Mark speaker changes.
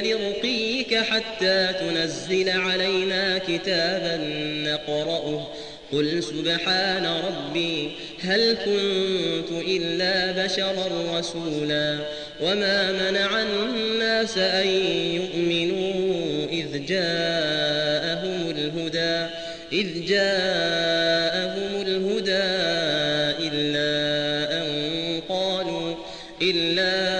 Speaker 1: لرقيك حتى تنزل علينا كتابا نقرأه. قل سبحان ربي هل كنت إلا بشرا رسولا؟ وما منع الناس أن يؤمنوا إذ جاءهم الهدى إذ جاءهم الهدى إلا أن قالوا إلا أن